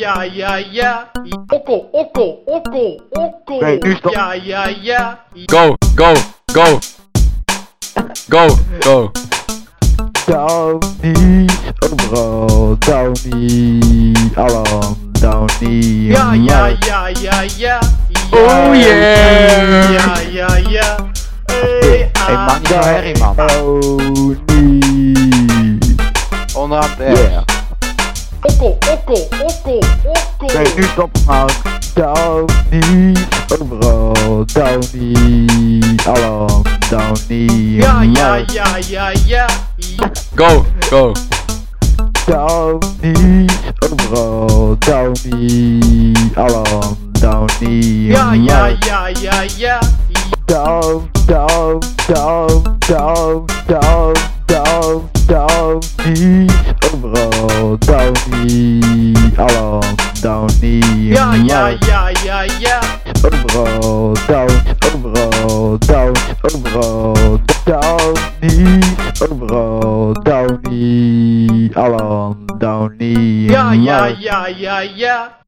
Ja, ja, ja. Okkel, okkel, okkel, okkel. Nee, nu stop. Ja, ja, ja. Go, go, go. Go, go. Downy, overal Downy, alom Downy. Ja, ja, ja, ja, ja. Oh yeah. Ja, ja, ja. Hey, Hey, maak niet zo herrie, man. Downy. Onderaan de Yeah. Okkel, okkel, okkel, Nee, nu stoppen maar. Downy, overal Downy, alom Downy. Ja, ja, ja, ja, ja. Go, go. Downy, overal Downy, alom Downy. Ja, ja, ja, ja, ja. Down, down, down, down, down, down, Downy, overal Downy, alom Ja, ja, ja, ja, ja. Overal down, overal down, overal Downy, overal Downy, alom Downy. Ja, ja, ja, ja, ja.